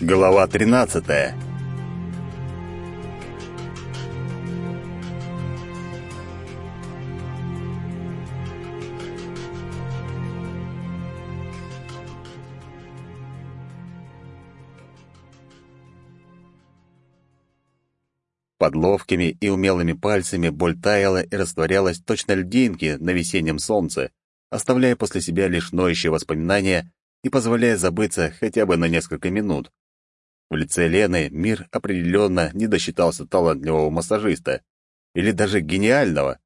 Глава 13. Под ловкими и умелыми пальцами боль таяла и растворялась точно льдинки на весеннем солнце, оставляя после себя лишь ноющие воспоминания и позволяя забыться хотя бы на несколько минут. В лице Лены мир определенно не досчитался талантливого массажиста. Или даже гениального.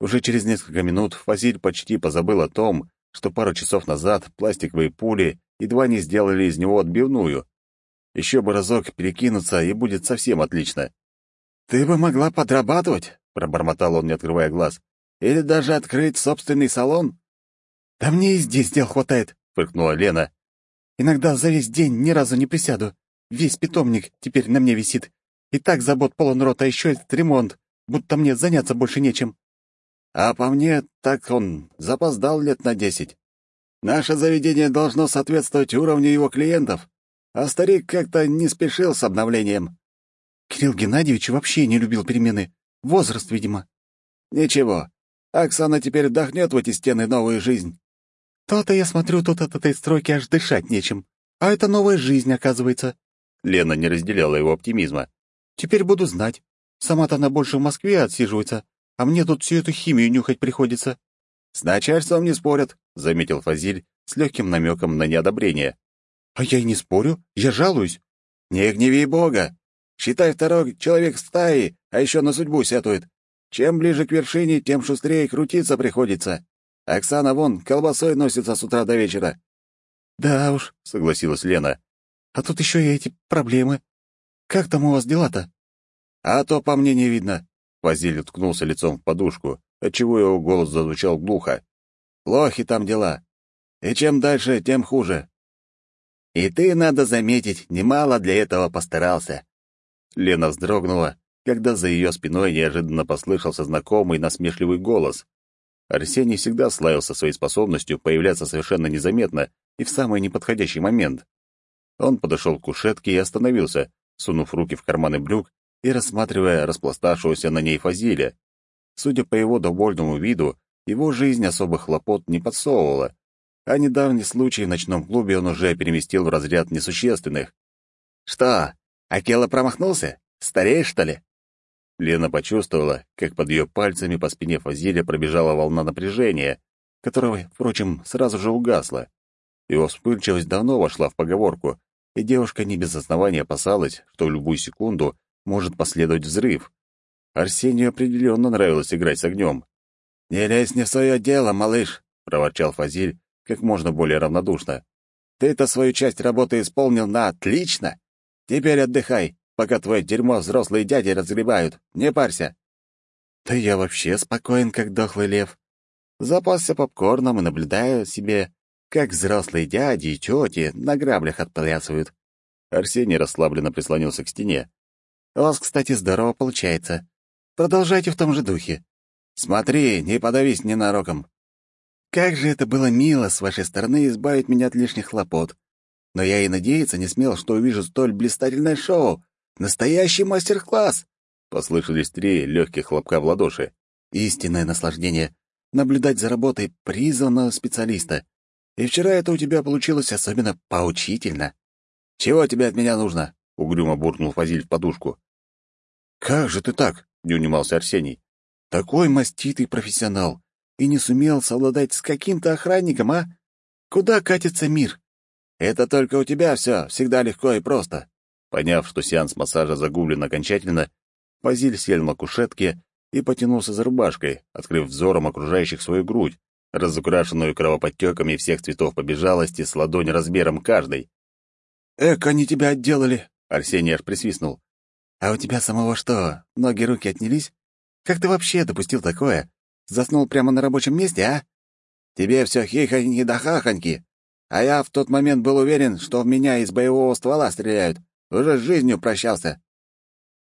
Уже через несколько минут Фазиль почти позабыл о том, что пару часов назад пластиковые пули едва не сделали из него отбивную. Еще бы разок перекинуться, и будет совсем отлично. «Ты бы могла подрабатывать», — пробормотал он, не открывая глаз. «Или даже открыть собственный салон?» «Да мне и здесь дел хватает», — фыркнула Лена. «Иногда за весь день ни разу не присяду. Весь питомник теперь на мне висит. И так забот полон рот, а еще этот ремонт, будто мне заняться больше нечем. А по мне, так он запоздал лет на десять. Наше заведение должно соответствовать уровню его клиентов, а старик как-то не спешил с обновлением. Кирилл Геннадьевич вообще не любил перемены. Возраст, видимо. Ничего. Оксана теперь вдохнет в эти стены новую жизнь. То-то я смотрю, тут от этой стройки аж дышать нечем. А это новая жизнь, оказывается. Лена не разделяла его оптимизма. «Теперь буду знать. Сама-то она больше в Москве отсиживается, а мне тут всю эту химию нюхать приходится». «С начальством не спорят», — заметил Фазиль с легким намеком на неодобрение. «А я и не спорю, я жалуюсь». «Не гневи Бога. Считай второй человек в стае, а еще на судьбу сетует. Чем ближе к вершине, тем шустрее крутиться приходится. Оксана вон колбасой носится с утра до вечера». «Да уж», — согласилась Лена. А тут еще и эти проблемы. Как там у вас дела-то?» «А то по мне не видно». Вазиль уткнулся лицом в подушку, отчего его голос зазвучал глухо. «Плохи там дела. И чем дальше, тем хуже». «И ты, надо заметить, немало для этого постарался». Лена вздрогнула, когда за ее спиной неожиданно послышался знакомый насмешливый голос. Арсений всегда славился своей способностью появляться совершенно незаметно и в самый неподходящий момент. Он подошел к кушетке и остановился, сунув руки в карманы брюк и рассматривая распластавшегося на ней Фазиля. Судя по его довольному виду, его жизнь особых хлопот не подсовывала, а недавний случай в ночном клубе он уже переместил в разряд несущественных. «Что, Акела промахнулся? Стареешь, что ли?» Лена почувствовала, как под ее пальцами по спине Фазиля пробежала волна напряжения, которая, впрочем, сразу же угасла. Его вспыльчивость давно вошла в поговорку, и девушка не без основания опасалась, что в любую секунду может последовать взрыв. Арсению определенно нравилось играть с огнем. «Не лезь не в свое дело, малыш», — проворчал Фазиль как можно более равнодушно. «Ты-то свою часть работы исполнил на отлично. Теперь отдыхай, пока твое дерьмо взрослые дяди разгребают. Не парься». «Да я вообще спокоен, как дохлый лев. Запасся попкорном и наблюдаю себе, как взрослые дяди и тети на граблях отплясывают. Арсений расслабленно прислонился к стене. «У вас, кстати, здорово получается. Продолжайте в том же духе. Смотри, не подавись ненароком. Как же это было мило с вашей стороны избавить меня от лишних хлопот. Но я и надеяться не смел, что увижу столь блистательное шоу. Настоящий мастер-класс!» Послышались три легких хлопка в ладоши. «Истинное наслаждение — наблюдать за работой призванного специалиста. И вчера это у тебя получилось особенно поучительно. Чего тебе от меня нужно? Угрюмо буркнул Фазиль в подушку. Как же ты так? Не унимался Арсений. Такой маститый профессионал. И не сумел совладать с каким-то охранником, а? Куда катится мир? Это только у тебя все всегда легко и просто. Поняв, что сеанс массажа загублен окончательно, Фазиль сел на кушетке и потянулся за рубашкой, открыв взором окружающих свою грудь, разукрашенную кровоподтеками всех цветов побежалости с ладонь размером каждой. «Эк, они тебя отделали!» — Арсений аж присвистнул. «А у тебя самого что, ноги руки отнялись? Как ты вообще допустил такое? Заснул прямо на рабочем месте, а? Тебе все хихоньки да хахоньки. А я в тот момент был уверен, что в меня из боевого ствола стреляют. Уже с жизнью прощался».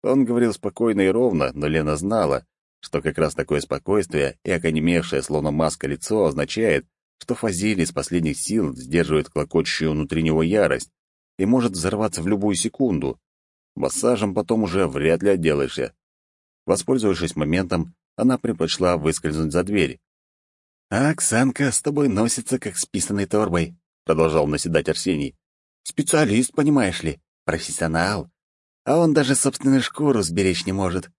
Он говорил спокойно и ровно, но Лена знала, что как раз такое спокойствие и оконемевшее, словно маска лицо, означает, что Фазиль из последних сил сдерживает клокочущую внутри него ярость, и может взорваться в любую секунду. Массажем потом уже вряд ли отделаешься. Воспользовавшись моментом, она предпочла выскользнуть за дверь. «А Оксанка с тобой носится, как с писаной торбой», — продолжал наседать Арсений. «Специалист, понимаешь ли, профессионал. А он даже собственную шкуру сберечь не может.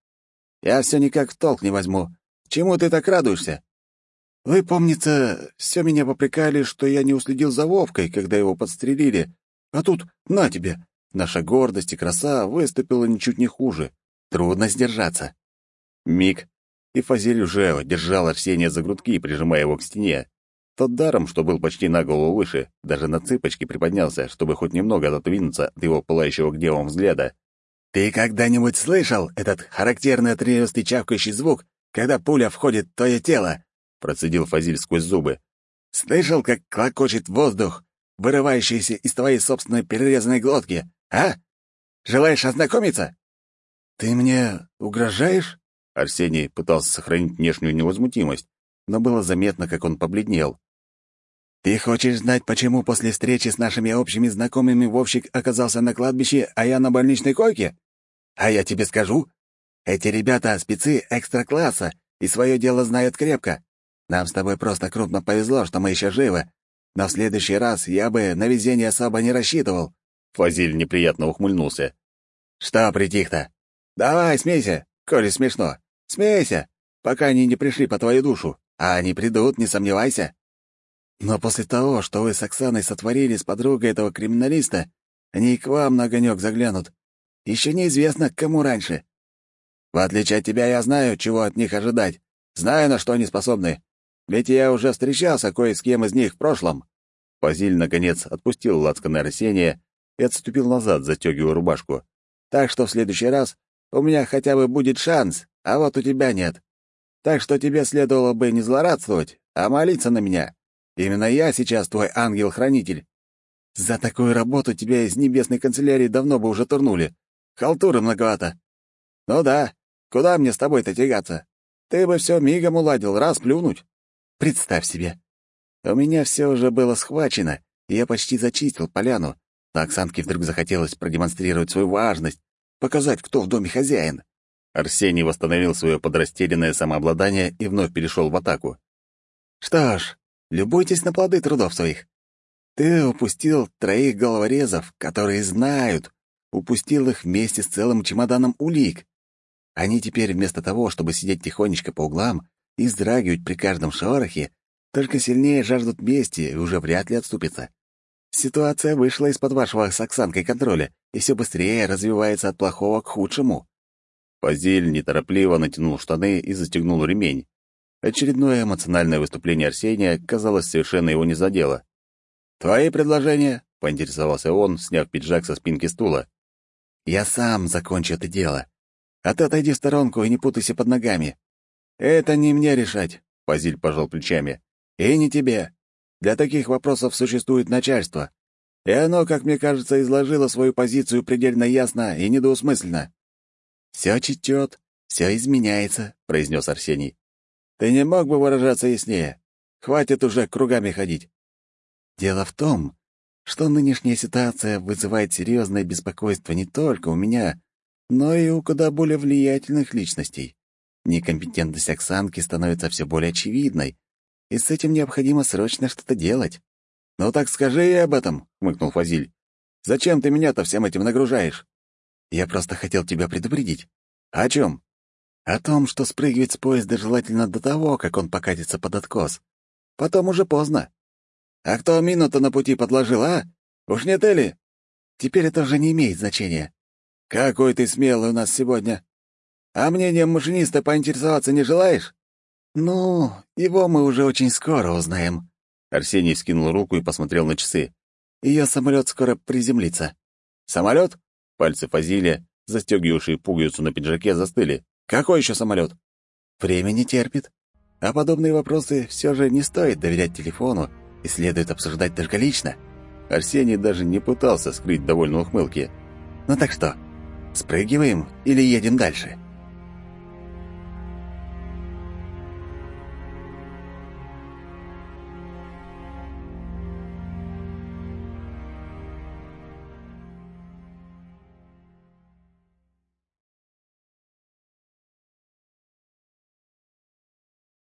Я все никак в толк не возьму. Чему ты так радуешься? Вы, помнится, все меня попрекали, что я не уследил за Вовкой, когда его подстрелили. А тут, на тебе, наша гордость и краса выступила ничуть не хуже. Трудно сдержаться. Миг, и Фазиль уже держал Арсения за грудки, прижимая его к стене. Тот даром, что был почти на голову выше, даже на цыпочки приподнялся, чтобы хоть немного отодвинуться от его пылающего гневом взгляда. «Ты когда-нибудь слышал этот характерный отрывистый чавкающий звук, когда пуля входит в твое тело?» — процедил Фазиль сквозь зубы. «Слышал, как клокочет воздух, вырывающийся из твоей собственной перерезанной глотки, а? Желаешь ознакомиться?» «Ты мне угрожаешь?» Арсений пытался сохранить внешнюю невозмутимость, но было заметно, как он побледнел. «Ты хочешь знать, почему после встречи с нашими общими знакомыми Вовщик оказался на кладбище, а я на больничной койке? А я тебе скажу. Эти ребята — спецы экстра-класса и свое дело знают крепко. Нам с тобой просто крупно повезло, что мы еще живы. Но в следующий раз я бы на везение особо не рассчитывал». Фазиль неприятно ухмыльнулся. «Что притих-то? Давай, смейся, коли смешно. Смейся, пока они не пришли по твою душу. А они придут, не сомневайся». Но после того, что вы с Оксаной сотворили с подругой этого криминалиста, они и к вам на огонек заглянут. Еще неизвестно, к кому раньше. В отличие от тебя, я знаю, чего от них ожидать. Знаю, на что они способны. Ведь я уже встречался кое с кем из них в прошлом». Фазиль, наконец, отпустил лацканное растение и отступил назад, застегивая рубашку. «Так что в следующий раз у меня хотя бы будет шанс, а вот у тебя нет. Так что тебе следовало бы не злорадствовать, а молиться на меня. Именно я сейчас твой ангел-хранитель. За такую работу тебя из небесной канцелярии давно бы уже турнули. Халтуры многовато. Ну да, куда мне с тобой-то тягаться? Ты бы все мигом уладил, раз плюнуть. Представь себе. У меня все уже было схвачено, и я почти зачистил поляну. Но Оксанке вдруг захотелось продемонстрировать свою важность, показать, кто в доме хозяин. Арсений восстановил свое подрастерянное самообладание и вновь перешел в атаку. «Что ж, Любуйтесь на плоды трудов своих. Ты упустил троих головорезов, которые знают, упустил их вместе с целым чемоданом улик. Они теперь вместо того, чтобы сидеть тихонечко по углам и вздрагивать при каждом шорохе, только сильнее жаждут мести и уже вряд ли отступятся. Ситуация вышла из-под вашего с Оксанкой контроля и все быстрее развивается от плохого к худшему. Фазиль неторопливо натянул штаны и застегнул ремень. Очередное эмоциональное выступление Арсения, казалось, совершенно его не задело. «Твои предложения?» — поинтересовался он, сняв пиджак со спинки стула. «Я сам закончу это дело. А ты отойди в сторонку и не путайся под ногами. Это не мне решать», — Фазиль пожал плечами. «И не тебе. Для таких вопросов существует начальство. И оно, как мне кажется, изложило свою позицию предельно ясно и недвусмысленно». «Все чтет, все изменяется», — произнес Арсений. Ты не мог бы выражаться яснее? Хватит уже кругами ходить. Дело в том, что нынешняя ситуация вызывает серьезное беспокойство не только у меня, но и у куда более влиятельных личностей. Некомпетентность Оксанки становится все более очевидной, и с этим необходимо срочно что-то делать. «Ну так скажи ей об этом», — хмыкнул Фазиль. «Зачем ты меня-то всем этим нагружаешь?» «Я просто хотел тебя предупредить». «О чем?» О том, что спрыгивать с поезда желательно до того, как он покатится под откос. Потом уже поздно. А кто мину-то на пути подложил, а? Уж не ты ли? Теперь это уже не имеет значения. Какой ты смелый у нас сегодня. А мнением машиниста поинтересоваться не желаешь? Ну, его мы уже очень скоро узнаем. Арсений скинул руку и посмотрел на часы. Ее самолет скоро приземлится. Самолет? Пальцы Фазилия, застегивавшие пуговицу на пиджаке, застыли. Какой еще самолет? Время не терпит. А подобные вопросы все же не стоит доверять телефону и следует обсуждать только лично. Арсений даже не пытался скрыть довольно ухмылки. Ну так что, спрыгиваем или едем дальше?»